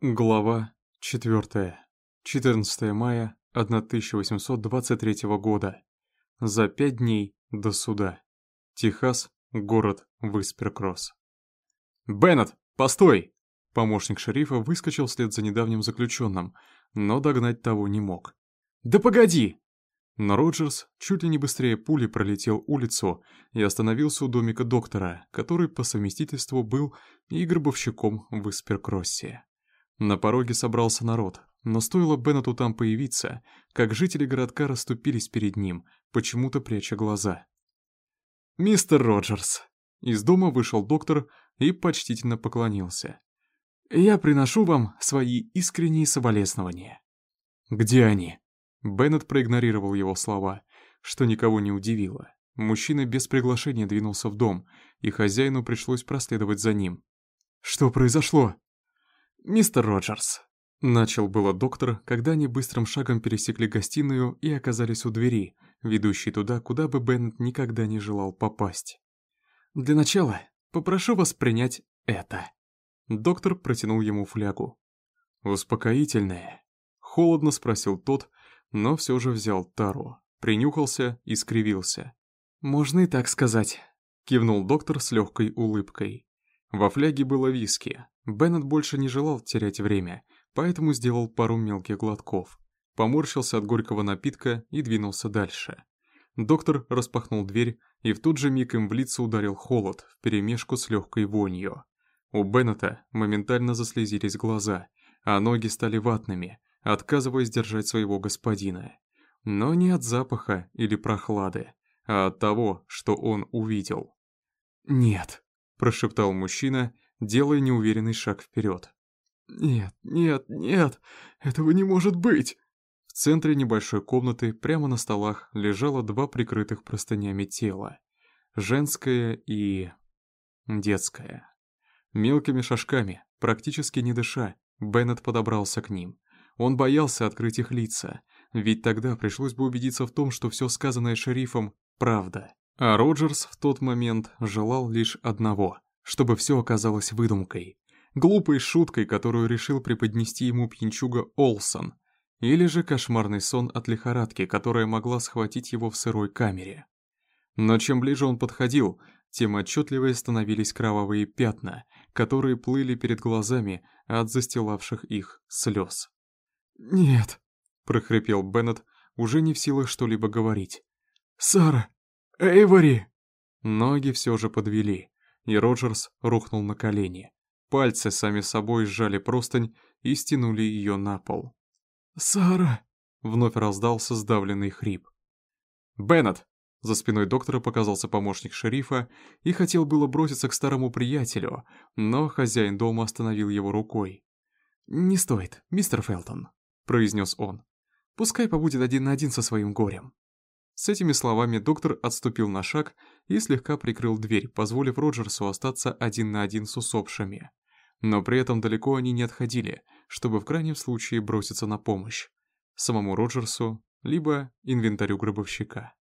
Глава 4. 14 мая 1823 года. За пять дней до суда. Техас, город Висперкросс. «Беннет, постой!» Помощник шерифа выскочил вслед за недавним заключенным, но догнать того не мог. «Да погоди!» Но Роджерс чуть ли не быстрее пули пролетел улицу и остановился у домика доктора, который по совместительству был и гробовщиком в Висперкроссе. На пороге собрался народ, но стоило Беннету там появиться, как жители городка расступились перед ним, почему-то пряча глаза. «Мистер Роджерс!» Из дома вышел доктор и почтительно поклонился. «Я приношу вам свои искренние соболезнования». «Где они?» Беннет проигнорировал его слова, что никого не удивило. Мужчина без приглашения двинулся в дом, и хозяину пришлось проследовать за ним. «Что произошло?» «Мистер Роджерс», — начал было доктор, когда они быстрым шагом пересекли гостиную и оказались у двери, ведущей туда, куда бы Беннет никогда не желал попасть. «Для начала попрошу вас принять это». Доктор протянул ему флягу. «Успокоительное?» — холодно спросил тот, но все же взял тару, принюхался и скривился. «Можно и так сказать», — кивнул доктор с легкой улыбкой. Во фляге было виски, Беннет больше не желал терять время, поэтому сделал пару мелких глотков. Поморщился от горького напитка и двинулся дальше. Доктор распахнул дверь, и в тот же миг им в лицо ударил холод, вперемешку с легкой вонью. У Беннета моментально заслезились глаза, а ноги стали ватными, отказываясь держать своего господина. Но не от запаха или прохлады, а от того, что он увидел. «Нет», — прошептал мужчина, делая неуверенный шаг вперед. «Нет, нет, нет, этого не может быть!» В центре небольшой комнаты прямо на столах лежало два прикрытых простынями тела. Женское и... детское. Мелкими шажками, практически не дыша, Беннет подобрался к ним. Он боялся открыть их лица, ведь тогда пришлось бы убедиться в том, что все сказанное шерифом — правда. А Роджерс в тот момент желал лишь одного чтобы все оказалось выдумкой, глупой шуткой, которую решил преподнести ему пьянчуга Олсон, или же кошмарный сон от лихорадки, которая могла схватить его в сырой камере. Но чем ближе он подходил, тем отчетливее становились кровавые пятна, которые плыли перед глазами от застилавших их слез. «Нет», — прохрипел Беннет, уже не в силах что-либо говорить. «Сара! Эйвори!» Ноги все же подвели и Роджерс рухнул на колени. Пальцы сами собой сжали простынь и стянули ее на пол. «Сара!» — вновь раздался сдавленный хрип. «Беннет!» — за спиной доктора показался помощник шерифа и хотел было броситься к старому приятелю, но хозяин дома остановил его рукой. «Не стоит, мистер Фелтон», — произнес он. «Пускай побудет один на один со своим горем». С этими словами доктор отступил на шаг и слегка прикрыл дверь, позволив Роджерсу остаться один на один с усопшими. Но при этом далеко они не отходили, чтобы в крайнем случае броситься на помощь. Самому Роджерсу, либо инвентарю гробовщика.